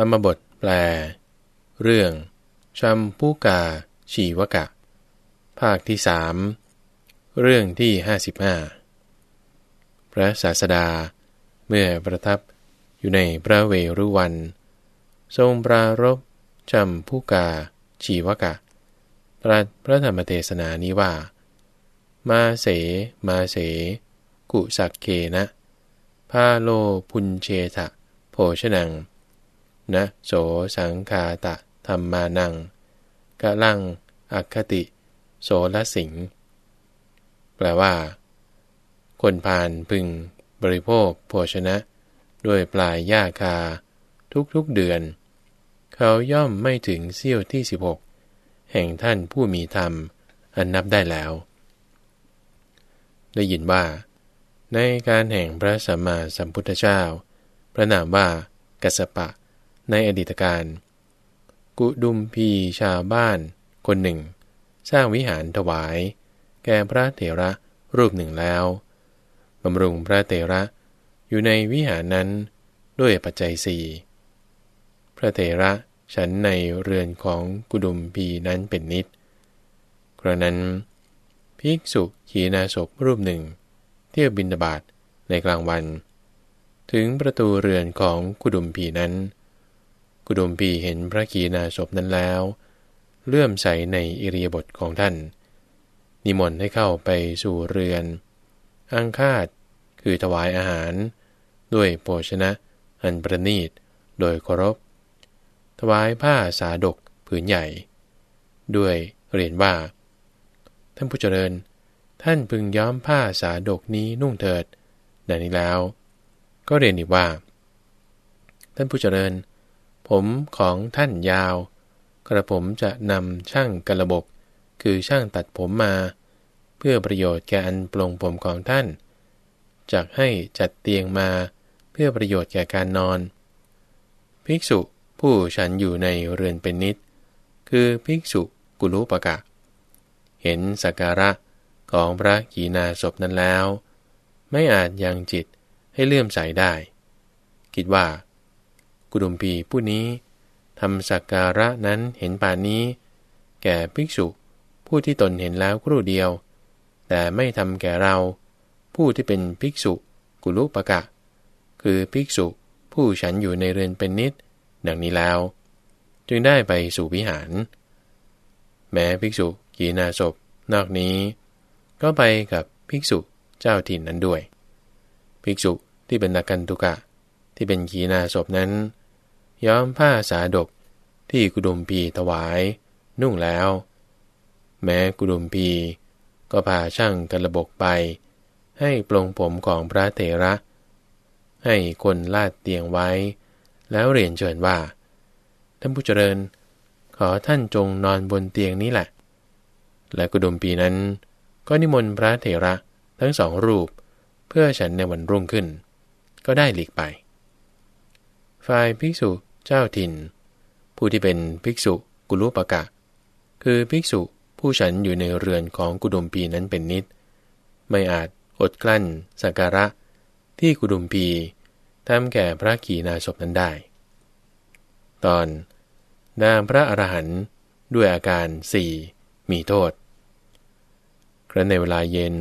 ธรรมบทแปล เรื่องชัมพูกาชีวกะ ภาคที่สามเรื่องที่ห้าสิบห้าพระศาสดา เมื่อประทับอยู่ในพระเวรุวัน ทรงปรารบชัมพูกา ชีวกะ ตรัสพระธรรมเทศนานี้ว่า มาเส มาเส กุสักเกนะพาโลพุนเชทะโภชนัง นะโสสังคาตะธรรมานังกะลังอัคติ โสลสิง แปลว่า คนพานพึงบริโภคโภชนะ ด้วยปลายหญ้าคา ทุกๆเดือน เขาย่อมไม่ถึงเสี้ยวที่ 16 แห่งท่านผู้มีธรรม อันนับได้แล้ว ได้ยินว่า ในการแห่งพระสัมมาสัมพุทธเจ้า พระนามว่ากัสปะ ในอดีตการกุดุมพีชาวบ้าน คนหนึ่ง สร้างวิหารถวาย แก่พระเถระรูปหนึ่งแล้วบำรุงพระเถระอยู่ในวิหารนั้นด้วยปัจจัยสี่พระเถระฉันในเรือนของกุดุมพีนั้นเป็นนิด กระนั้น ภิกษุขีนาศพรูปหนึ่ง เที่ยวบินบาตในกลางวัน ถึงประตูเรือนของกุดุมพีนั้น กุดมพีเห็นพระกีนาศพนั้นแล้ว เลื่อมใสในอิริยาบถของท่าน นิมนต์ให้เข้าไปสู่เรือน อังคาดคือถวายอาหาร ด้วยโภชนะ อันประนีตโดยเคารพ ถวายผ้าสาดกผืนใหญ่ ด้วยเรียนว่า ท่านผู้เจริญ ท่านพึงย้อมผ้าสาดกนี้นุ่งเถิดดังนี้แล้ว ก็เรียนอีกว่า ท่านผู้เจริญ ผมของท่านยาว กระผมจะนำช่างกระบก คือช่างตัดผมมา เพื่อประโยชน์แก่อันปลงผมของท่านจากให้จัดเตียงมาเพื่อประโยชน์แก่การนอน ภิกษุผู้ฉันอยู่ในเรือนเป็นนิด คือภิกษุกุลุปกะ เห็นสักการะของพระกีนาศพนั้นแล้ว ไม่อาจยังจิตให้เลื่อมใสได้ คิดว่า กุดุมพีผู้นี้ทำสักการะนั้นเห็นป่านนี้ แก่ภิกษุผู้ที่ตนเห็นแล้วครู่เดียว แต่ไม่ทำแก่เรา ผู้ที่เป็นภิกษุกุลุปะกะ คือภิกษุผู้ฉันอยู่ในเรือนเป็นนิด ดังนี้แล้ว จึงได้ไปสู่วิหาร แม้ภิกษุกีนาศพนอกนี้ ก็ไปกับภิกษุเจ้าถิ่นนั้นด้วย ภิกษุที่เป็นนักกันตุกะ ที่เป็นขีนาศพนั้น ย้อมผ้าสาดกที่กุดุมพีถวาย นุ่งแล้ว แม้กุดุมพีก็พาช่างกระบกไป ให้ปลงผมของพระเถระ ให้คนลาดเตียงไว้ แล้วเรียนเชิญว่า ท่านผู้เจริญ ขอท่านจงนอนบนเตียงนี้แหละ และกุดุมปีนั้น ก็นิมนต์พระเถระทั้งสองรูปเพื่อฉันในวันรุ่งขึ้น ก็ได้หลีกไป ฝ่ายภิกษุ เจ้าถิ่น ผู้ที่เป็นภิกษุกุลุปะกะ คือภิกษุผู้ฉันอยู่ในเรือนของกุดุมพีนั้นเป็นนิด ไม่อาจอดกลั้นสักการะ ที่กุดุมพีทำแก่พระขีณาสพนั้นได้ ตอนนางพระอรหันต์ด้วยอาการสี่มีโทษครั้นในเวลาเย็น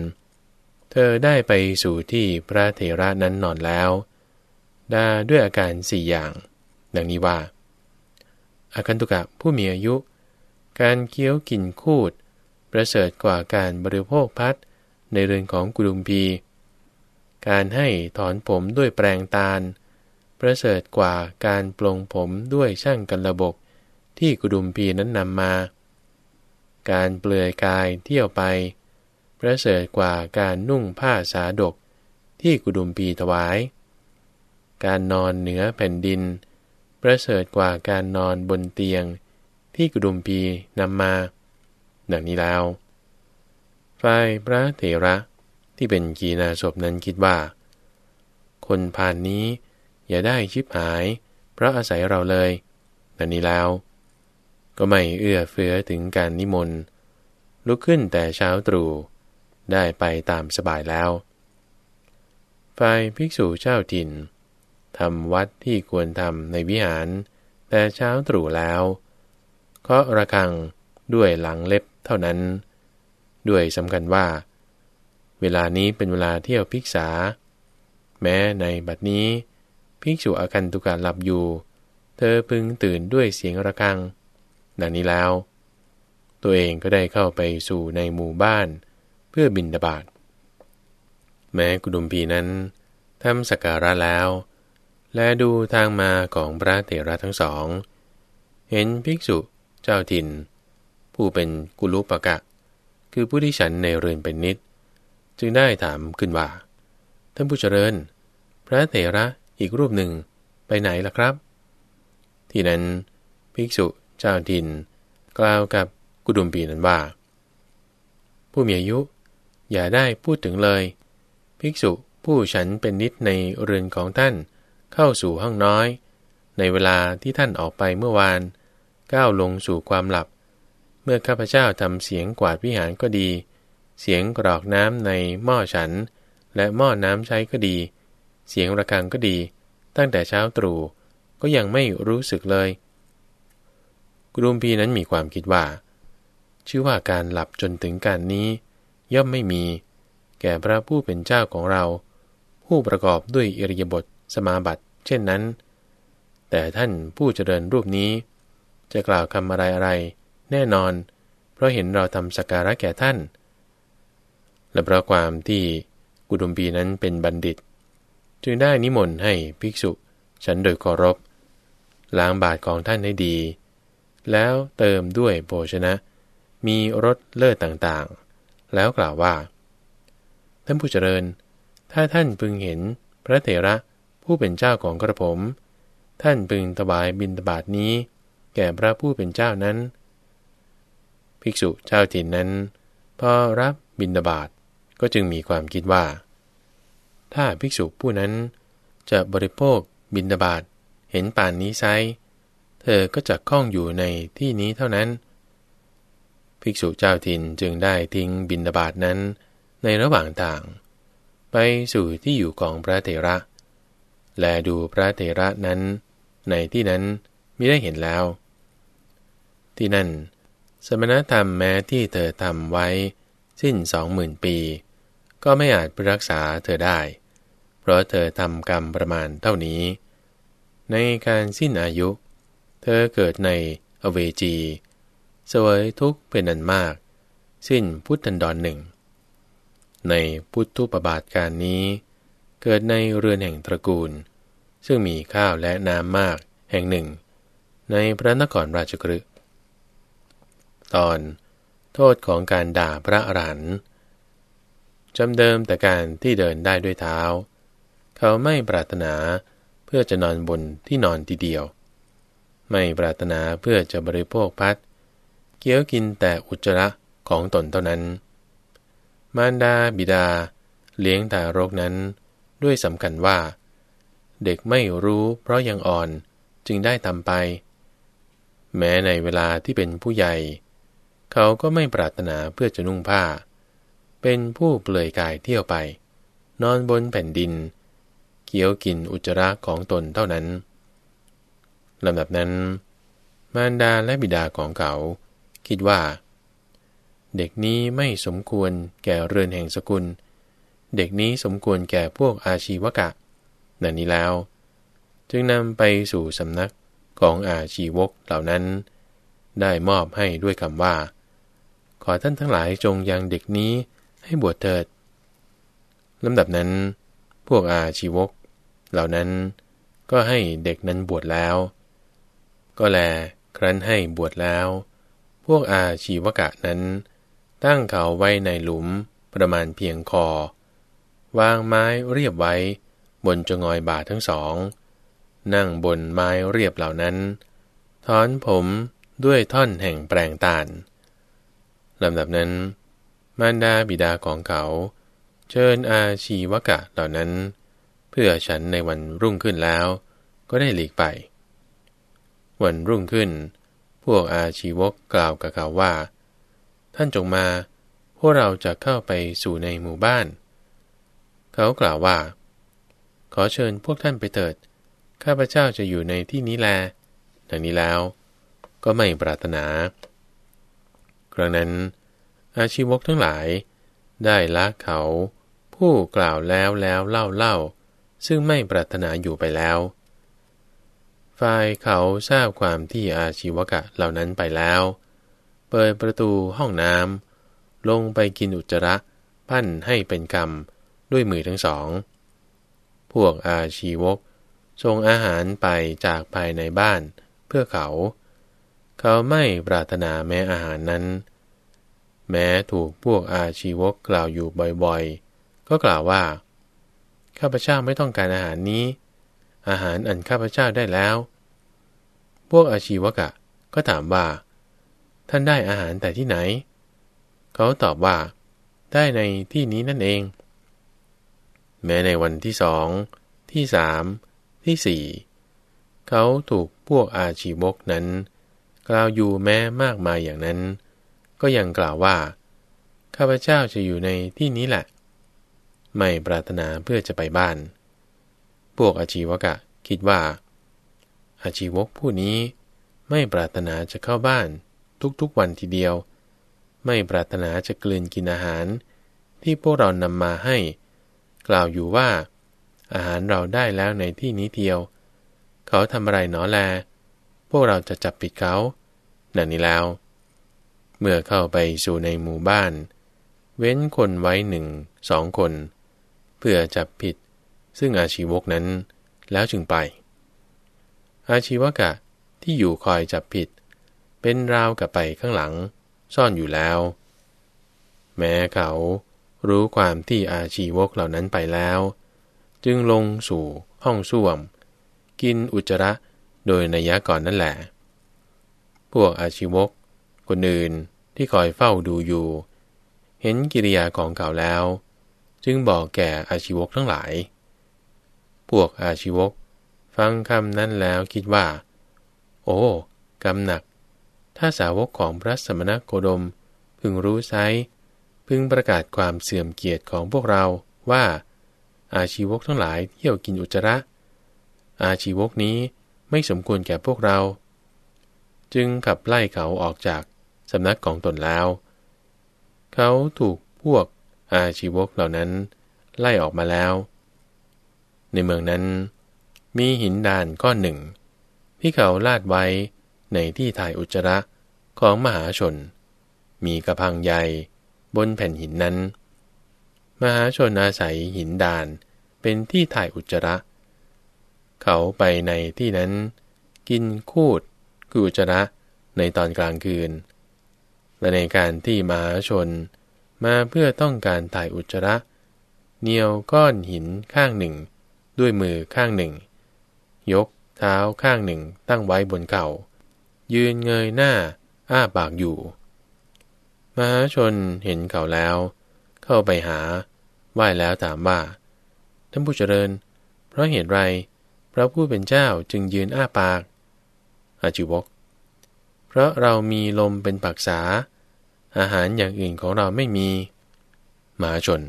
เธอได้ไปสู่ที่พระเถระนั้นนอนแล้วดาด้วยอาการสี่อย่าง ดังนี้ว่า อาคันตุกะผู้มีอายุ การเคี้ยวกินคูด ประเสริฐกว่าการบริโภคพัดในเรือนของกุลุมพี การให้ถอนผมด้วยแปรงตาล ประเสริฐกว่าการปลงผมด้วยช่างกันระบก ที่กุดุมพีนั้นนำมา การเปลือยกายเที่ยวไป ประเสริฐกว่าการนุ่งผ้าสาดกที่กุดุมพีถวาย การนอนเหนือแผ่นดิน ประเสริฐกว่าการนอนบนเตียง ที่กุดุมพีนำมา ดังนี้แล้วฝ่ายพระเถระที่เป็นกีนาศพนั้นคิดว่า คนผ่านนี้อย่าได้ชิบหาย เพราะอาศัยเราเลยดังนี้แล้ว ก็ไม่เอื้อเฟื้อถึงการนิมนต์ลุกขึ้นแต่เช้าตรู่ได้ไปตามสบายแล้ว ฝ่ายภิกษุเจ้าถิ่น ทำวัดที่ควรทำในวิหาร แต่เช้าตรู่แล้วเคาะระฆังด้วยหลังเล็บเท่านั้น ด้วยสำคัญว่า เวลานี้เป็นเวลาเที่ยวพิกษา แม้ในบัดนี้ ภิกษุอาคันตุกะหลับอยู่ เธอพึงตื่นด้วยเสียงระฆังดังนี้แล้ว ตัวเองก็ได้เข้าไปสู่ในหมู่บ้าน เพื่อบินดาบาดแม้กุดุมพีนั้นทำสการะแล้ว และดูทางมาของพระเถระทั้งสอง เห็นภิกษุเจ้าถิ่น ผู้เป็นกุลุปกะ คือผู้ที่ฉันในเรือนเป็นนิด จึงได้ถามขึ้นว่า ท่านผู้เจริญ พระเถระอีกรูปหนึ่งไปไหนล่ะครับ ที่นั้น ภิกษุเจ้าถิ่น กล่าวกับกุดุมปีนั้นว่า ผู้มีอายุ อย่าได้พูดถึงเลย ภิกษุผู้ฉันเป็นนิดในเรือนของท่าน เข้าสู่ห้องน้อย ในเวลาที่ท่านออกไปเมื่อวาน ก้าวลงสู่ความหลับ เมื่อข้าพเจ้าทำเสียงกวาดวิหารก็ดี เสียงกรอกน้ำในหม้อฉัน และหม้อน้ำใช้ก็ดี เสียงระฆังก็ดี ตั้งแต่เช้าตรู่ก็ยังไม่รู้สึกเลยกรุมพีนั้นมีความคิดว่า ชื่อว่าการหลับจนถึงการนี้ ย่อมไม่มี แก่พระผู้เป็นเจ้าของเรา ผู้ประกอบด้วยอิริยาบถ สมาบัติ เช่นนั้น แต่ท่านผู้เจริญรูปนี้ จะกล่าวคำอะไรอะไร แน่นอน เพราะเห็นเราทำสการะแก่ท่าน และเพราะความที่กุดุมปีนั้นเป็นบัณฑิต จึงได้นิมนต์ให้ภิกษุฉันโดยเคารพล้างบาทของท่านให้ดี แล้วเติมด้วยโภชนะ มีรสเลิศต่างๆ แล้วกล่าวว่า ท่านผู้เจริญ ถ้าท่านพึงเห็นพระเถระ ผู้เป็นเจ้าของกระผม ท่านพึงถวายบิณฑบาตนี้ แก่พระผู้เป็นเจ้านั้น ภิกษุเจ้าถิ่นนั้น พอรับบิณฑบาตก็จึงมีความคิดว่า ถ้าภิกษุผู้นั้นจะบริโภคบิณฑบาตเห็นป่านนี้ไซเธอก็จะคล้องอยู่ในที่นี้เท่านั้น ภิกษุเจ้าถิ่นจึงได้ทิ้งบิณฑบาตนั้นในระหว่างทาง ไปสู่ที่อยู่ของพระเถระ และดูพระเถระนั้น ในที่นั้นมิได้เห็นแล้ว ที่นั่น สมณธรรมแม้ที่เธอทำไว้ สิ้นสองหมื่นปี ก็ไม่อาจรักษาเธอได้ เพราะเธอทำกรรมประมาณเท่านี้ ในการสิ้นอายุ เธอเกิดในอเวจีสวยทุกข์เป็นอันมาก สิ้นพุทธันดรหนึ่ง ในพุทธุปบาทการนี้ เกิดในเรือนแห่งตระกูล ซึ่งมีข้าวและน้ำมากแห่งหนึ่ง ในพระนครราชกฤห์ตอนโทษของการด่าพระอรหันต์จำเดิมแต่การที่เดินได้ด้วยเท้า เขาไม่ปรารถนาเพื่อจะนอนบนที่นอนทีเดียว ไม่ปรารถนาเพื่อจะบริโภคพัดเกี้ยวกินแต่อุจจาระของตนเท่านั้น มารดาบิดา เลี้ยงแต่รกนั้นด้วยสำคัญว่า เด็กไม่รู้เพราะยังอ่อนจึงได้ทำไป แม้ในเวลาที่เป็นผู้ใหญ่ เขาก็ไม่ปรารถนาเพื่อจะนุ่งผ้า เป็นผู้เปลือยกายเที่ยวไป นอนบนแผ่นดินเคี้ยวกินอุจจาระของตนเท่านั้นลำดับนั้น มารดาและบิดาของเขา คิดว่า เด็กนี้ไม่สมควรแก่เรือนแห่งสกุล เด็กนี้สมควรแก่พวกอาชีวกะ นั่นนี้แล้ว จึงนำไปสู่สำนักของอาชีวกเหล่านั้น ได้มอบให้ด้วยคำว่า ขอท่านทั้งหลายจงยังเด็กนี้ให้บวชเถิดลำดับนั้น พวกอาชีวก เหล่านั้นก็ให้เด็กนั้นบวชแล้ว ก็แลครั้นให้บวชแล้ว พวกอาชีวกะนั้น ตั้งเขาไว้ในหลุมประมาณเพียงคอ วางไม้เรียบไว้ บนจงอยบาททั้งสอง นั่งบนไม้เรียบเหล่านั้น ถอนผมด้วยท่อนแห่งแปลงตาลลำดับนั้น มารดาบิดาของเขา เชิญอาชีวกะเหล่านั้น เพื่อฉันในวันรุ่งขึ้นแล้ว ก็ได้หลีกไป วันรุ่งขึ้น พวกอาชีวกกล่าวกับเขาว่า ท่านจงมา พวกเราจะเข้าไปสู่ในหมู่บ้าน เขากล่าวว่า ขอเชิญพวกท่านไปเถิด ข้าพเจ้าจะอยู่ในที่นี้แล ดังนี้แล้ว ก็ไม่ปรารถนา ครั้งนั้น อาชีวกทั้งหลาย ได้ละเขา ผู้กล่าวแล้วแล้วเล่าเล่า ซึ่งไม่ปรารถนาอยู่ไปแล้ว ฝ่ายเขาทราบความที่อาชีวกะเหล่านั้นไปแล้ว เปิดประตูห้องน้ำลงไปกินอุจจาระ ปั้นให้เป็นกรรมด้วยมือทั้งสอง วกอาชีวกส่งอาหารไปจากภายในบ้านเพื่อเขา เขาไม่ปรารถนาแม้อาหารนั้น แม้ถูกพวกอาชีวกกล่าวอยู่บ่อยๆ ก็กล่าวว่า ข้าพเจ้าไม่ต้องการอาหารนี้ อาหารอันข้าพเจ้าได้แล้ว พวกอาชีวกะ ก็ถามว่า ท่านได้อาหารแต่ที่ไหน เขาตอบว่า ได้ในที่นี้นั่นเอง แม้ในวันที่สอง ที่สาม ที่สี่ เขาถูกพวกอาชีวกนั้น กล่าวอยู่แม้มากมายอย่างนั้น ก็ยังกล่าวว่า ข้าพเจ้าจะอยู่ในที่นี้แหละ ไม่ปรารถนาเพื่อจะไปบ้าน พวกอาชีวกะคิดว่า อาชีวกผู้นี้ไม่ปรารถนาจะเข้าบ้านทุกๆวันทีเดียว ไม่ปรารถนาจะกลืนกินอาหาร ที่พวกเรานำมาให้ กล่าวอยู่ว่า อาหารเราได้แล้วในที่นี้เดียว เขาทำอะไรหนอแล พวกเราจะจับปิดเขานั่นนี้แล้ว เมื่อเข้าไปสู่ในหมู่บ้าน เว้นคนไว้หนึ่งสองคน เพื่อจับผิด ซึ่งอาชีวกนั้น แล้วจึงไป อาชีวกะที่อยู่คอยจับผิด เป็นราวกับไปข้างหลัง ซ่อนอยู่แล้ว แม้เขา รู้ความที่อาชีวกเหล่านั้นไปแล้ว จึงลงสู่ห้องส้วม กินอุจจาระโดยนัยก่อนนั่นแหละ พวกอาชีวกคนอื่นที่คอยเฝ้าดูอยู่ เห็นกิริยาของเก่าแล้ว จึงบอกแก่อาชีวกทั้งหลาย พวกอาชีวกฟังคำนั้นแล้วคิดว่า โอ้กำหนัก ถ้าสาวกของพระสมณโคดมพึงรู้ไซ พึงประกาศความเสื่อมเกียรติของพวกเราว่า อาชีวกทั้งหลายเที่ยวกินอุจจาระ อาชีวกนี้ไม่สมควรแก่พวกเรา จึงขับไล่เขาออกจากสำนักของตนแล้ว เขาถูกพวกอาชีวกเหล่านั้น ไล่ออกมาแล้ว ในเมืองนั้น มีหินดานก้อนหนึ่ง ที่เขาลาดไว้ในที่ถ่ายอุจจาระของมหาชน มีกระพังใหญ่ บนแผ่นหินนั้น มหาชนอาศัยหินดานเป็นที่ถ่ายอุจจาระ เขาไปในที่นั้น กินคูดคืออุจจาระในตอนกลางคืน และในการที่มหาชนมาเพื่อต้องการถ่ายอุจจาระเหนียวก้อนหินข้างหนึ่ง ด้วยมือข้างหนึ่ง ยกเท้าข้างหนึ่งตั้งไว้บนเก่า ยืนเงยหน้า อ้าปากอยู่ มหาชนเห็นเขาแล้ว เข้าไปหาไหว้แล้วถามว่าท่านผู้เจริญ เพราะเหตุไรพระผู้เป็นเจ้าจึงยืนอ้าปาก อาจิวก เพราะเรามีลมเป็นปักษา อาหารอย่างอื่นของเราไม่มีหมาชน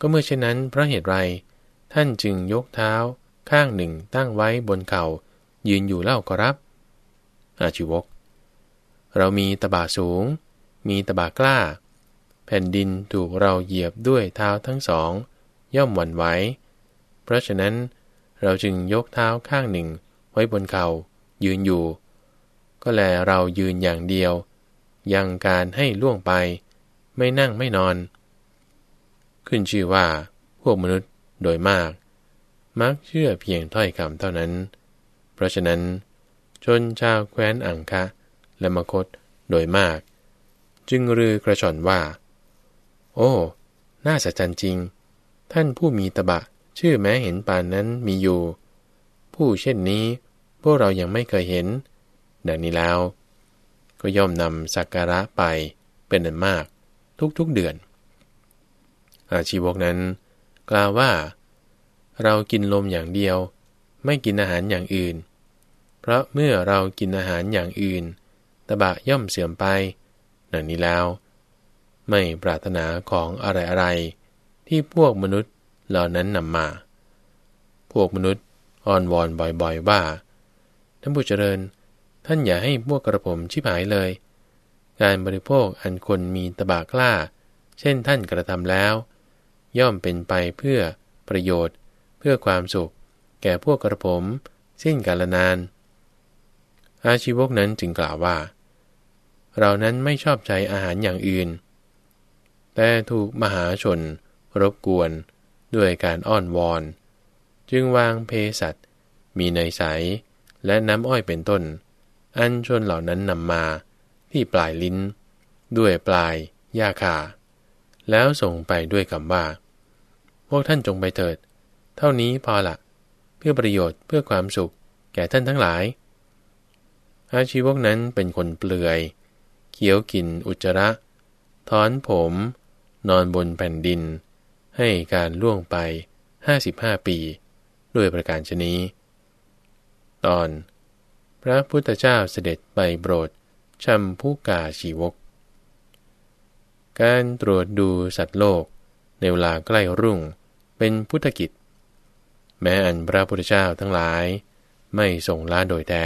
ก็เมื่อเช่นนั้นเพราะเหตุไรท่านจึงยกเท้าข้างหนึ่งตั้งไว้บนเขา่ายืนอยู่เล่าก็รับ อาจิวก เรามีตบะสูง มีตบะกล้า แผ่นดินถูกเราเหยียบด้วยเท้าทั้งสอง ย่อมหวั่นไหว เพราะฉะนั้นเราจึงยกเท้าข้างหนึ่งไว้บนเขา่ายืนอยู่ ก็แลเรายืนอย่างเดียว ยังการให้ล่วงไป ไม่นั่งไม่นอน ขึ้นชื่อว่า พวกมนุษย์โดยมาก มักเชื่อเพียงถ้อยคำเท่านั้น เพราะฉะนั้น ชนชาวแคว้นอังคะและมคตโดยมาก จึงรือกระชอนว่า โอ้ น่าสัจจจริง ท่านผู้มีตบะ ชื่อแม้เห็นปานนั้นมีอยู่ ผู้เช่นนี้ พวกเรายังไม่เคยเห็น ดังนี้แล้ว ก็ย่อมนำสักการะไปเป็นอันมากทุกๆเดือน อาชีวกนั้น กล่าวว่า เรากินลมอย่างเดียว ไม่กินอาหารอย่างอื่น เพราะเมื่อเรากินอาหารอย่างอื่นตบะย่อมเสื่อมไป ดังนี้แล้ว ไม่ปรารถนาของอะไร ๆ ที่พวกมนุษย์เหล่านั้นนำมา พวกมนุษย์อ้อนวอนบ่อยๆว่าท่านผู้เจริญ ท่านอย่าให้พวกกระผมชิบหายเลย การบริโภคอันคนมีตบะกล้า เช่นท่านกระทำแล้ว ย่อมเป็นไปเพื่อประโยชน์ เพื่อความสุข แก่พวกกระผม สิ้นกาลนาน อาชีวกนั้นจึงกล่าวว่า เรานั้นไม่ชอบใจอาหารอย่างอื่น แต่ถูกมหาชน รบกวนด้วยการอ้อนวอน จึงวางเพสัตมีเนยใสและน้ำอ้อยเป็นต้น อันชนเหล่านั้นนำมาที่ปลายลิ้น ด้วยปลายหญ้าคาแล้วส่งไปด้วยคำว่า พวกท่านจงไปเถิด เท่านี้พอละ เพื่อประโยชน์เพื่อความสุข แก่ท่านทั้งหลายอาชีวกนั้นเป็นคนเปลือย เคี้ยวกินอุจจาระ ถอนผม นอนบนแผ่นดิน ให้การล่วงไปห้าสิบห้าปี ด้วยประการชนี้ ตอน พระพุทธเจ้าเสด็จไปโปรดชัมพุกาชีวก การตรวจดูสัตว์โลกในเวลาใกล้รุ่งเป็นพุทธกิจ แม้อันพระพุทธเจ้าทั้งหลายไม่ทรงละโดยแท้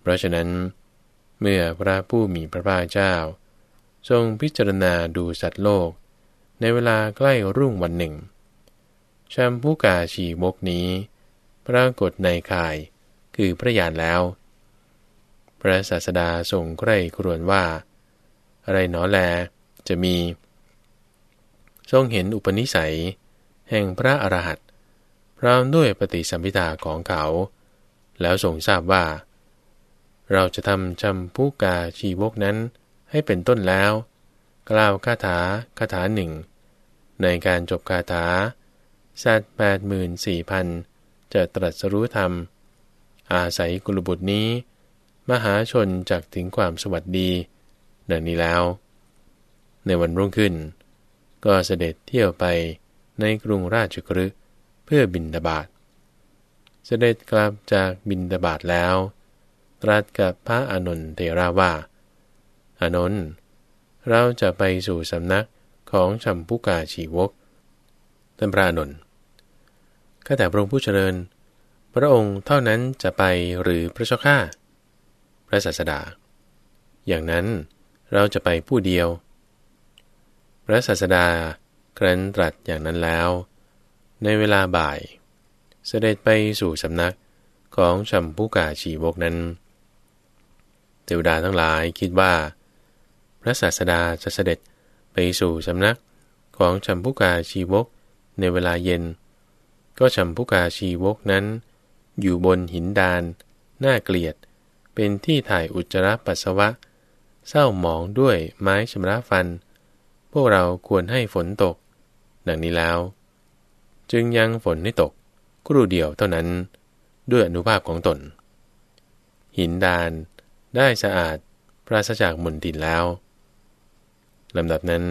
เพราะฉะนั้น เมื่อพระผู้มีพระภาคเจ้า ทรงพิจารณาดูสัตว์โลก ในเวลาใกล้รุ่งวันหนึ่งชัมพุกาชีวกนี้ ปรากฏในข่ายคือพระญาณแล้ว พระศาสดาทรงใกล้ครวนว่า อะไรหนอแลจะมี ทรงเห็นอุปนิสัย แห่งพระอรหันต์พร้อมด้วยปฏิสัมพิทาของเขา แล้วทรงทราบว่า เราจะทำจำผู้กาชีวกนั้นให้เป็นต้นแล้ว กล่าวคาถาคาถาหนึ่ง ในการจบคาถา สัตว์แปดหมื่นสี่พันจะตรัสรู้ธรรม อาศัยกุลบุตรนี้ มหาชนจากถึงความสวัสดีดังนี้แล้ว ในวันรุ่งขึ้น ก็เสด็จเที่ยวไปในกรุงราชกฤห์เพื่อบินดาบาดเสด็จกลับจากบินดาบาดแล้ว ตรัสกับพระอานนทเทราว่า อานนท์เราจะไปสู่สำนักของชัมพุกาชีวกท่านพระอานนท์ข้าแต่พระองค์ผู้เจริญ พระองค์เท่านั้นจะไปหรือพระเจ้าข้าพระศาสดา อย่างนั้นเราจะไปผู้เดียว พระศาสดาครั้นตรัสอย่างนั้นแล้ว ในเวลาบ่าย เสด็จไปสู่สำนักของชัมพุกาชีวกนั้น เทวดาทั้งหลายคิดว่า พระศาสดาจะเสด็จไปสู่สำนักของชัมพุกาชีวกในเวลาเย็น ก็ชัมพุกาชีวกนั้น อยู่บนหินดานน่าเกลียด เป็นที่ถ่ายอุจจาระปัสสาวะ เศร้าหมองด้วยไม้ชำระฟัน พวกเราควรให้ฝนตก ดังนี้แล้ว จึงยังฝนให้ตกครู่เดียวเท่านั้น ด้วยอนุภาพของตน หินดาน ได้สะอาดปราศจากมลทินแล้วลำดับนั้น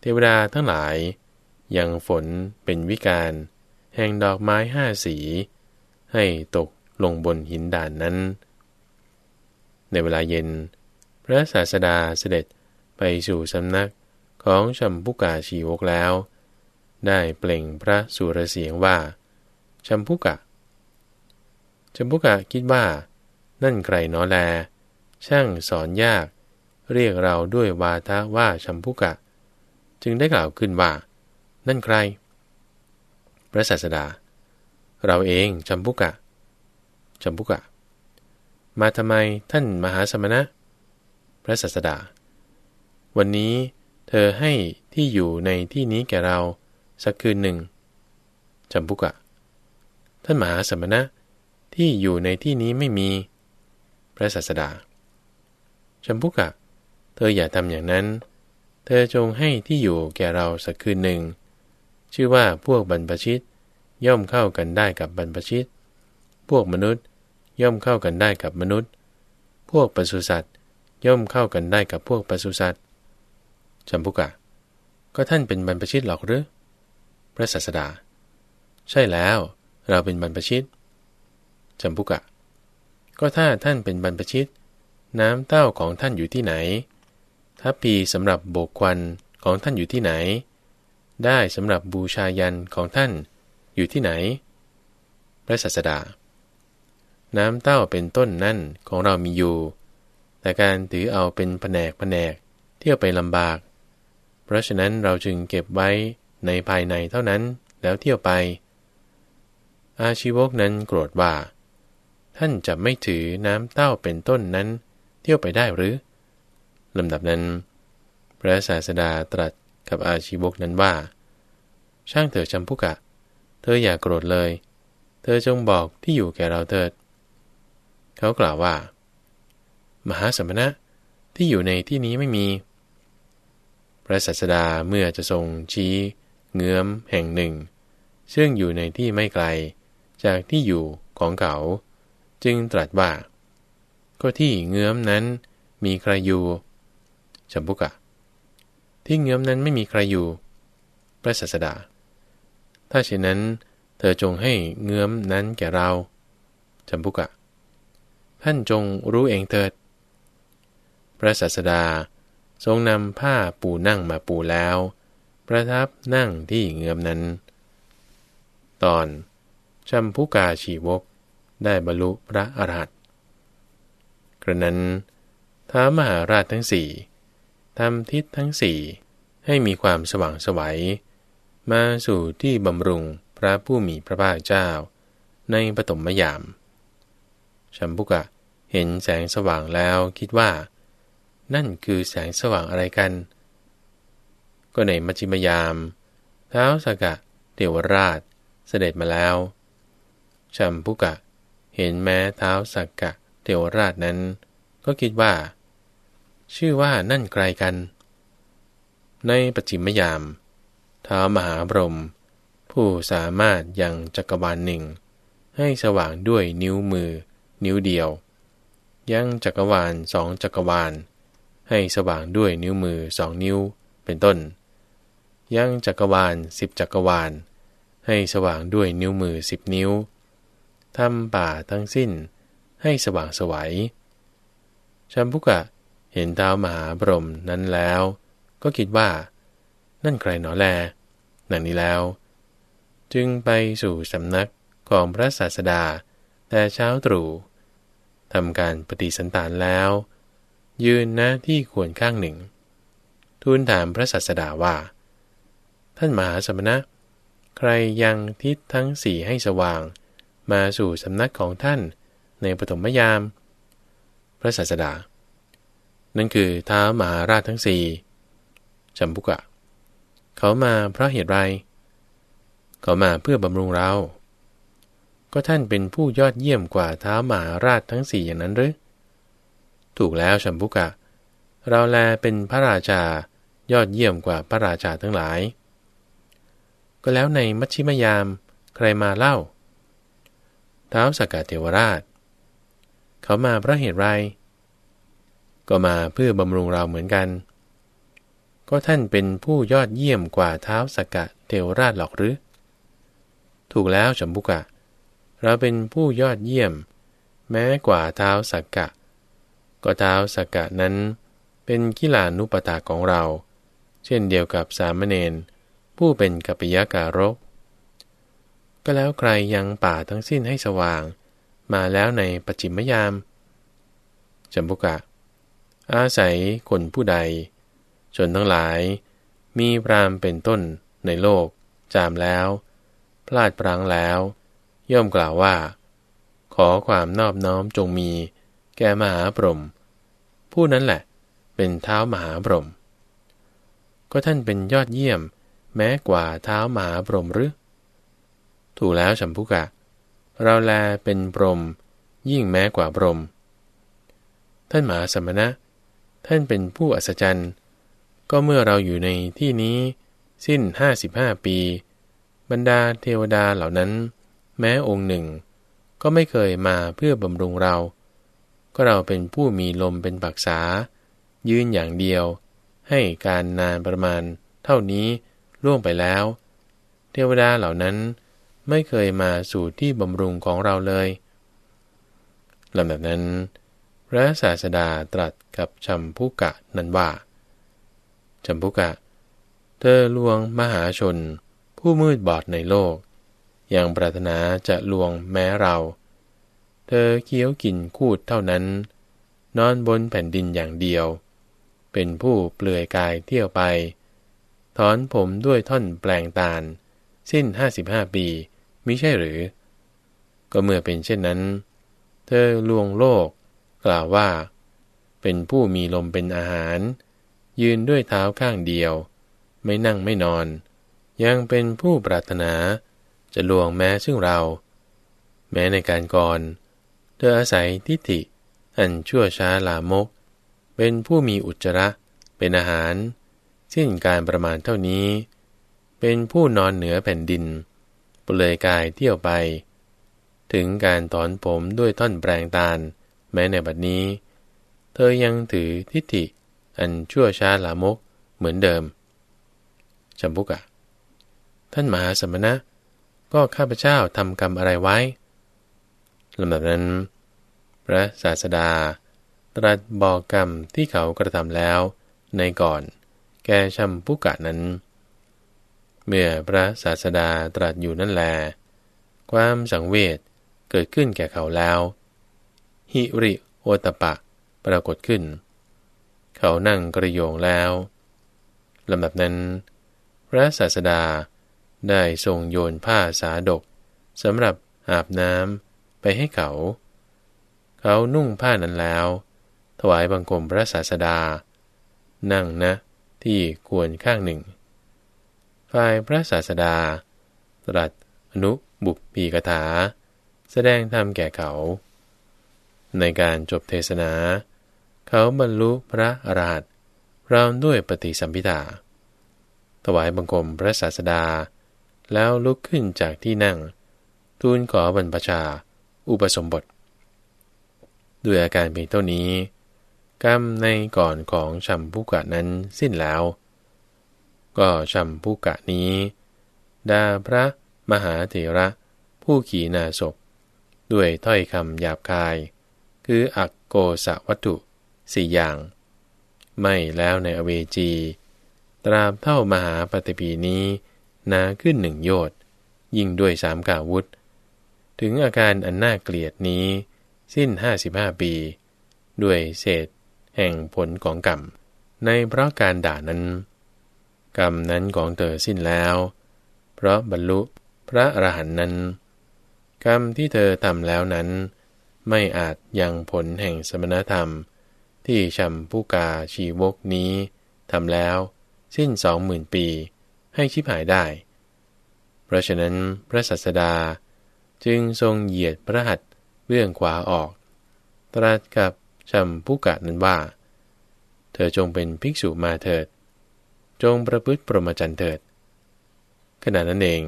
เทวดาทั้งหลาย ยังฝนเป็นวิการ แห่งดอกไม้ห้าสี ให้ตกลงบนหินด่านนั้น ในเวลาเย็น พระศาสดาเสด็จไปสู่สำนักของชัมพุกาชีวกแล้ว ได้เปล่งพระสุรเสียงว่าชัมพุกะชัมพุกะคิดว่า นั่นใครนอแล ช่างสอนยาก เรียกเราด้วยวาทะว่าชัมพุกะ จึงได้กล่าวขึ้นว่า นั่นใคร พระศาสดา เราเองจำพุกะจำพุกะ มาทำไมท่านมหาสมณะ พระศาสดา วันนี้เธอให้ที่อยู่ในที่นี้แก่เราสักคืนหนึ่งจำพุกะ ท่านมหาสมณะที่อยู่ในที่นี้ไม่มี พระศาสดา จำพุกะ เธออย่าทำอย่างนั้น เธอจงให้ที่อยู่แก่เราสักคืนหนึ่ง ชื่อว่าพวกบรรพชิต ย่อมเข้ากันได้กับบรรพชิต พวกมนุษย์ย่อมเข้ากันได้กับมนุษย์ พวกปศุสัตว์ย่อมเข้ากันได้กับพวกปศุสัตว์จำพุกะ ก็ท่านเป็นบรรพชิตหรอกหรือ พระศาสดา ใช่แล้ว เราเป็นบรรพชิตจำพุกะ ก็ถ้าท่านเป็นบรรพชิต น้ำเต้าของท่านอยู่ที่ไหน ทัพพีสำหรับโบกควันของท่านอยู่ที่ไหน ได้สำหรับบูชายันของท่านอยู่ที่ไหน พระศาสดา น้ำเต้าเป็นต้นนั่นของเรามีอยู่ แต่การถือเอาเป็นแผนกแผนกเที่ยวไปลำบาก เพราะฉะนั้นเราจึงเก็บไว้ในภายในเท่านั้นแล้วเที่ยวไป อาชีวกนั้นโกรธว่า ท่านจะไม่ถือน้ำเต้าเป็นต้นนั้น เที่ยวไปได้หรือลำดับนั้น พระศาสดาตรัสกับอาชีวกนั้นว่า ช่างเถิดจำพุกะ เธออย่ากโกรธเลย เธอจงบอกที่อยู่แก่เราเถิด เขากล่าวว่า มหาสมณะที่อยู่ในที่นี้ไม่มี พระศาสดาเมื่อจะทรงชี้ เงื้อมแห่งหนึ่ง ซึ่งอยู่ในที่ไม่ไกล จากที่อยู่ของเขา จึงตรัสว่า ก็ที่เงื้อมนั้นมีใครอยู่ชัมพุกะ ที่เงื้อมนั้นไม่มีใครอยู่ พระศาสดา ถ้าเช่นนั้น เธอจงให้เงื้อมนั้นแก่เราชัมพุกะ ท่านจงรู้เองเถิด พระศาสดาทรงนำผ้าปูนั่งมาปูแล้ว ประทับนั่งที่เงื้อมนั้น ตอนชัมพุกาชีวกได้บรรลุพระอรหันต กระนั้นท้ามหาราชทั้งสี่ทำทิศทั้งสี่ให้มีความสว่างสวัย มาสู่ที่บำรุงพระผู้มีพระภาคเจ้า ในปฐมยาม ชัมพุกะเห็นแสงสว่างแล้วคิดว่า นั่นคือแสงสว่างอะไรกัน ก็ในมัจิมยามเท้าสกะเทวราชเสด็จมาแล้ว ชัมพุกะเห็นแม้เท้าสกกะ เทวราชนั้น ก็คิดว่า ชื่อว่านั่นไกลกัน ในปัจจิมยามท้ามหาบรม ผู้สามารถยังจักรวาลหนึ่ง ให้สว่างด้วยนิ้วมือ นิ้วเดียว ยังจักรวาลสองจักรวาล ให้สว่างด้วยนิ้วมือสองนิ้วเป็นต้น ยังจักรวาลสิบจักรวาล ให้สว่างด้วยนิ้วมือสิบนิ้วทำป่าทั้งสิ้น ให้สว่างสวัยชัมพุกะเห็นเท้ามหาบรมนั้นแล้ว ก็คิดว่า นั่นใครหนอแลนั่นนี้แล้ว จึงไปสู่สำนักของพระศาสดาแต่เช้าตรู่ทำการปฏิสันตานแล้ว ยืนหน้าที่ควรข้างหนึ่ง ทูลถามพระศาสดาว่า ท่านมหาสมณะ ใครยังทิศทั้งสี่ให้สว่าง มาสู่สำนักของท่าน ในปฐมยาม พระศาสดา นั่นคือท้ามหาราชทั้งสี่จำพุกะ เขามาเพราะเหตุไร เขามาเพื่อบำรุงเรา ก็ท่านเป็นผู้ยอดเยี่ยมกว่าท้ามหาราชทั้งสี่อย่างนั้นหรือ ถูกแล้วชัมพุกะ เราแลเป็นพระราชายอดเยี่ยมกว่าพระราชาทั้งหลาย ก็แล้วในมัชชิมยามใครมาเล่าท้าวสกกัดเทวราช เขามาเพราะเหตุไร ก็มาเพื่อบำรุงเราเหมือนกัน ก็ท่านเป็นผู้ยอดเยี่ยมกว่าเท้าสกกะเทวราชหรอกหรือ ถูกแล้วฉัมบุกะ เราเป็นผู้ยอดเยี่ยม แม้กว่าเท้าสกกะ ก็เท้าสกกะนั้น เป็นกิลานุปตาของเรา เช่นเดียวกับสามเณรผู้เป็นกัปยการกก็แล้วใครยังป่าทั้งสิ้นให้สว่าง มาแล้วในปัจจิมยามจำพุกะ อาศัยคนผู้ใด ชนทั้งหลาย มีพรามเป็นต้นในโลก จามแล้ว พลาดพลั้งแล้ว ย่อมกล่าวว่า ขอความนอบน้อมจงมี แก่มหาพรหมผู้นั้นแหละ เป็นเท้ามหาพรหมก็ท่านเป็นยอดเยี่ยม แม้กว่าเท้ามหาพรหมหรือ ถูกแล้วฉัมพุกะ เราแลเป็นพรหมยิ่งแม้กว่าพรหมท่านหมาสมณะ ท่านเป็นผู้อัศจรรย์ ก็เมื่อเราอยู่ในที่นี้สิ้นห้าสิบห้าปี บรรดาเทวดาเหล่านั้น แม้องค์หนึ่ง ก็ไม่เคยมาเพื่อบำรุงเรา ก็เราเป็นผู้มีลมเป็นปักษา ยืนอย่างเดียว ให้การนานประมาณ เท่านี้ล่วงไปแล้ว เทวดาเหล่านั้น ไม่เคยมาสู่ที่บำรุงของเราเลยลำดับนั้น พระศาสดาตรัสกับชัมพุกะนั้นว่าชัมพุกะ เธอลวงมหาชน ผู้มืดบอดในโลก ยังปรารถนาจะลวงแม้เรา เธอเคี้ยวกินคูดเท่านั้น นอนบนแผ่นดินอย่างเดียว เป็นผู้เปลือยกายเที่ยวไป ถอนผมด้วยท่อนแปลงตาล สิ้นห้าสิบห้าปี มิใช่หรือ ก็เมื่อเป็นเช่นนั้น เธอลวงโลก กล่าวว่า เป็นผู้มีลมเป็นอาหาร ยืนด้วยเท้าข้างเดียว ไม่นั่งไม่นอน ยังเป็นผู้ปรารถนา จะลวงแม้ซึ่งเรา แม้ในการก่อน เธออาศัยทิฏฐิ อันชั่วช้าลามก เป็นผู้มีอุจจาระเป็นอาหาร สิ้นการประมาณเท่านี้ เป็นผู้นอนเหนือแผ่นดิน เปลือยกายเที่ยวไป ถึงการถอนผมด้วยท่อนแปลงตาล แม้ในบัดนี้ เธอยังถือทิฏฐิอันชั่วช้าลามกเหมือนเดิมชัมพุกะ ท่านมหาสมณะ ก็ข้าพเจ้าทำกรรมอะไรไว้ลำดับนั้น พระศาสดา ตรัสบอกกรรมที่เขากระทำแล้ว ในก่อน แกชัมพุกะนั้น เมื่อพระศาสดาตรัสอยู่นั่นแล ความสังเวชเกิดขึ้นแก่เขาแล้ว หิริโอตปะปรากฏขึ้น เขานั่งกระโยงแล้วลำดับนั้น พระศาสดาได้ทรงโยนผ้าสาดกสำหรับอาบน้ำไปให้เขา เขานุ่งผ้านั้นแล้ว ถวายบังคมพระศาสดา นั่งนะที่ควรข้างหนึ่ง ฝ่ายพระศาสดา ตรัสอนุบุปปีกถา แสดงธรรมแก่เขา ในการจบเทศนา เขาบรรลุพระอรหันต์ราวด้วยปฏิสัมพิธาถวายบังคมพระศาสดา แล้วลุกขึ้นจากที่นั่ง ทูลขอบรรพชา อุปสมบท ด้วยอาการเพียงเท่านี้ กรรมในก่อนของชัมพุกะนั้นสิ้นแล้ว ก็ชัมพุกะนี้ดาพระมหาเถระผู้ขี่นาศพ ด้วยถ้อยคำหยาบคาย คืออักโกสวัตถุสี่อย่าง ไม่แล้วในอเวจี ตราบเท่ามหาปฏิปีนี้นาขึ้นหนึ่งโยชน์ยิ่งด้วยสามกาวุธ ถึงอาการอันน่าเกลียดนี้ สิ้นห้าสิบห้าปี ด้วยเศษแห่งผลของกรรม ในเพราะการด่านั้น กรรมนั้นของเธอสิ้นแล้ว เพราะบรรลุพระอรหันต์นั้น กรรมที่เธอทำแล้วนั้น ไม่อาจยังผลแห่งสมณธรรม ที่ชัมผู้กาชีวกนี้ทำแล้วสิ้นสองหมื่นปีให้ชิบหายได้ เพราะฉะนั้นพระสัสดาจึงทรงเหยียดพระหัตถ์เบื้องขวาออก ตรัสกับชัมพุกะนั้นว่า เธอจงเป็นภิกษุมาเถิด จงประพฤติปรมจันเถิด ขณะนั้นเอง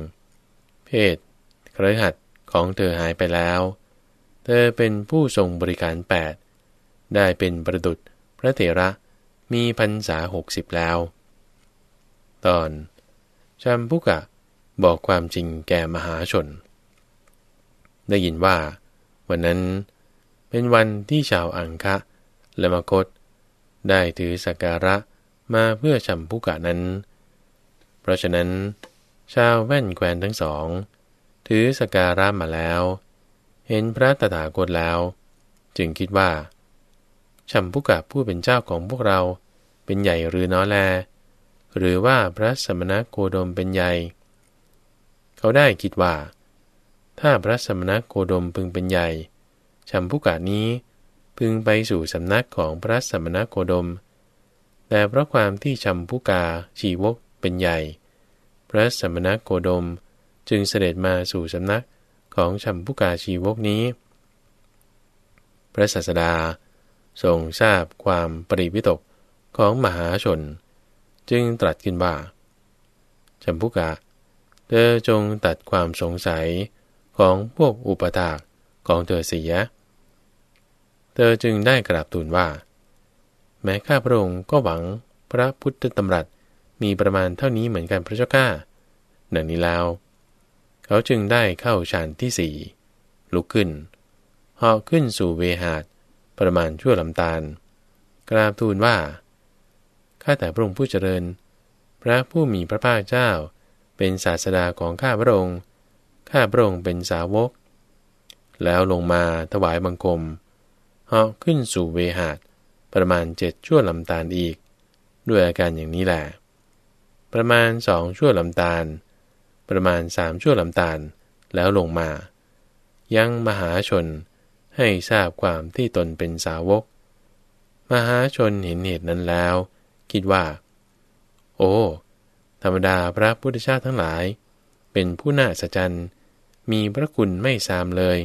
เพศเครือหัดของเธอหายไปแล้ว เธอเป็นผู้ทรงบริการแปดได้เป็นประดุษพระเถระมีพรรษาหกสิบแล้ว ตอนชัมพุกะบอกความจริงแก่มหาชน ได้ยินว่า วันนั้นเป็นวันที่ชาวอังคะและมคต ได้ถือสักการะ มาเพื่อชัมพุกะนั้น เพราะฉะนั้น ชาวแว่นแควนทั้งสอง ถือสกการะมาแล้ว เห็นพระตถาคตแล้ว จึงคิดว่าชัมพุกะผู้เป็นเจ้าของพวกเราเป็นใหญ่หรือน้อแล หรือว่าพระสมณโคดมเป็นใหญ่ เขาได้คิดว่า ถ้าพระสมณโคดมพึงเป็นใหญ่ชัมพุกะนี้พึงไปสู่สำนักของพระสมณโคดม แต่เพราะความที่ชัมพุกาชีวกเป็นใหญ่ พระสมณโคดมจึงเสด็จมาสู่สำนักของชัมพุกาชีวกนี้ พระศาสดาทรงทราบความปริวิตกของมหาชน จึงตรัสขึ้นว่าชัมพุกะเธอจงตัดความสงสัยของพวกอุปถากของเธอเสีย เธอจึงได้กราบทูลว่า แม้ข้าพระองค์ก็หวังพระพุทธตำรัสมีประมาณเท่านี้เหมือนกันพระเจ้าข้าดังนี้แล้ว เขาจึงได้เข้าฌานที่สี่ลุกขึ้นเหาะขึ้นสู่เวหาดประมาณชั่วลำตาล กราบทูลว่า ข้าแต่พระองค์ผู้เจริญ พระผู้มีพระภาคเจ้า เป็นศาสดาของข้าพระองค์ ข้าพระองค์เป็นสาวก แล้วลงมาถวายบังคมเหาะขึ้นสู่เวหาด ประมาณเจ็ดชั่วลำตาลอีก ด้วยอาการอย่างนี้แหละประมาณสองชั่วลำตาล ประมาณสามชั่วลำตาลแล้วลงมา ยังมหาชนให้ทราบความที่ตนเป็นสาวก มหาชนเห็นเหตุนั้นแล้ว คิดว่า โอ้ ธรรมดาพระพุทธเจ้าทั้งหลาย เป็นผู้น่าสัจจ์มีพระคุณไม่ซามเลย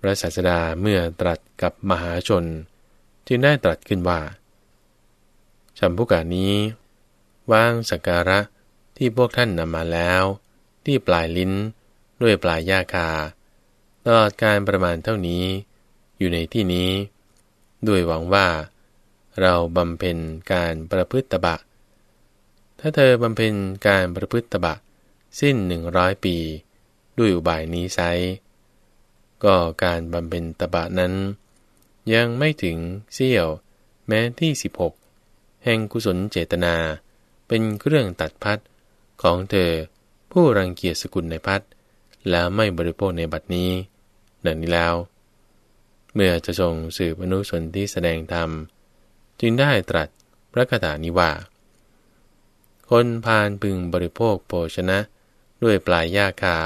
พระศาสดาเมื่อตรัสกับมหาชน จึงได้ตรัสขึ้นว่าชัมพุกานี้วางสักการะที่พวกท่านนำมาแล้ว ที่ปลายลิ้นด้วยปลายยาคาตลอดการประมาณเท่านี้ อยู่ในที่นี้ ด้วยหวังว่า เราบำเพ็ญการประพฤติตบะ ถ้าเธอบำเพ็ญการประพฤติตบะ สิ้นหนึ่งร้อยปี ด้วยอุบายนี้ไซก็การบำเพ็ญตบะนั้น ยังไม่ถึงเสี้ยว แม้ที่ 16 แห่งกุศลเจตนา เป็นเครื่องตัดพัดของเธอผู้รังเกียจสกุลในพัดแล้วไม่บริโภคในบัดนี้ดังนี้แล้ว เมื่อจะทรงสืบอนุสนที่แสดงธรรม จึงได้ตรัสพระคาถานี้ว่า คนพานพึงบริโภคโภชนะด้วยปลายยาคา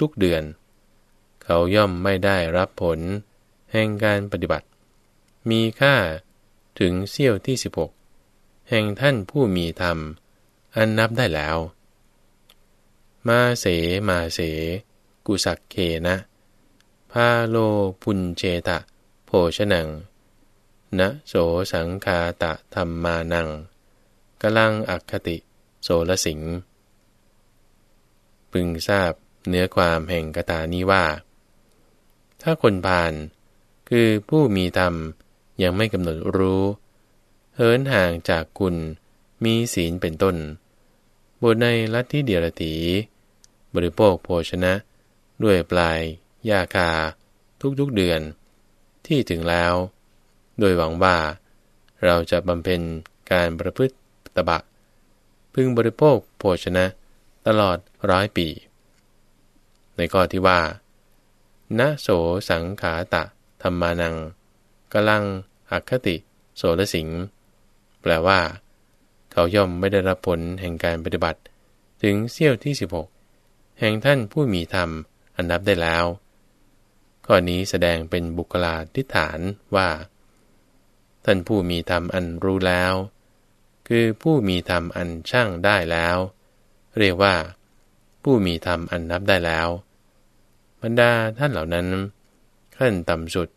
ทุกๆเดือน เขาย่อมไม่ได้รับผล แห่งการปฏิบัติ มีค่าถึงเสี้ยวที่ 16 แห่งท่านผู้มีธรรม อันนับได้แล้ว มาเสมาเส กุสักเคนะพาโลปุญเจตะ โภชนังนะโสสังคาตะธรรมานังกลังอักคติโสลสิง พึงทราบเนื้อความแห่งกตานี้ว่า ถ้าคนพาน คือผู้มีธรรมยังไม่กำหนดรู้เหินห่างจากคุณมีศีลเป็นต้น บทในลัทธิเดียรตี บริโภคโภชนะ ด้วยปลายยาคา ทุกๆเดือน ที่ถึงแล้ว โดยหวังว่า เราจะบำเพ็ญการประพฤติตบะ พึงบริโภคโภชนะตลอดร้อยปี ในข้อที่ว่าณโสสังขาตะ ธรรมานังกลังอัคติ โสลสิง แปลว่า เขาย่อมไม่ได้รับผลแห่งการปฏิบัติ ถึงเสี้ยวที่ 16 แห่งท่านผู้มีธรรมอันนับได้แล้ว ข้อนี้แสดงเป็นบุคลาธิฐานว่า ท่านผู้มีธรรมอันรู้แล้ว คือผู้มีธรรมอันช่างได้แล้ว เรียกว่า ผู้มีธรรมอันนับได้แล้ว บรรดาท่านเหล่านั้น ขั้นต่ำสุด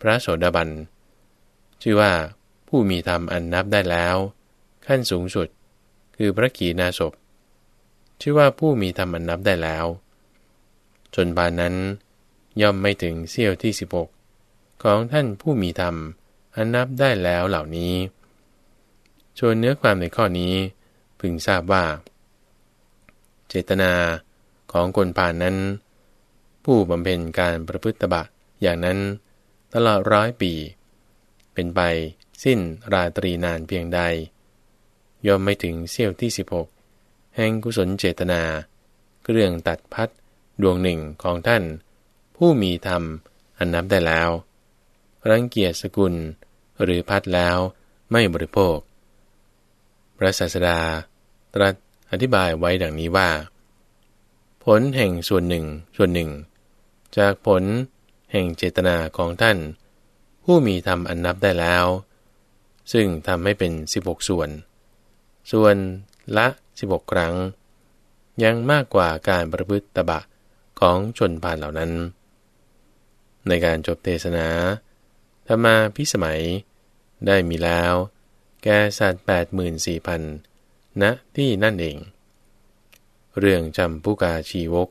พระโสดาบัน ชื่อว่าผู้มีธรรมอันนับได้แล้ว ขั้นสูงสุด คือพระกีนาศพชื่อว่าผู้มีธรรมอันนับได้แล้ว จนบานนั้น ย่อมไม่ถึงเสี้ยวที่ 16 ของท่านผู้มีธรรมอันนับได้แล้วเหล่านี้ชวนเนื้อความในข้อนี้พึงทราบว่า เจตนาของคนผ่านนั้น ผู้บำเพ็ญการประพฤติบะ อย่างนั้นตลอดร้อยปี เป็นไปสิ้นราตรีนานเพียงใด ย่อมไม่ถึงเสี้ยวที่ 16 แห่งกุศลเจตนา เครื่องตัดพัดดวงหนึ่งของท่าน ผู้มีธรรมอันนับได้แล้ว รังเกียจสกุลหรือพัดแล้วไม่บริโภค พระศาสดาตรัสอธิบายไว้ดังนี้ว่า ผลแห่งส่วนหนึ่งส่วนหนึ่ง จากผล แห่งเจตนาของท่าน ผู้มีธรรมอันนับได้แล้ว ซึ่งทำให้เป็น 16 ส่วน ส่วนละ 16 ครั้ง ยังมากกว่าการประพฤติตบะของชนพานเหล่านั้น ในการจบเทศนาธรรมาพิสมัยได้มีแล้ว แก่สัตว์แปดหมื่นสี่พันณที่นั่นเอง เรื่องจำผู้กาชีวก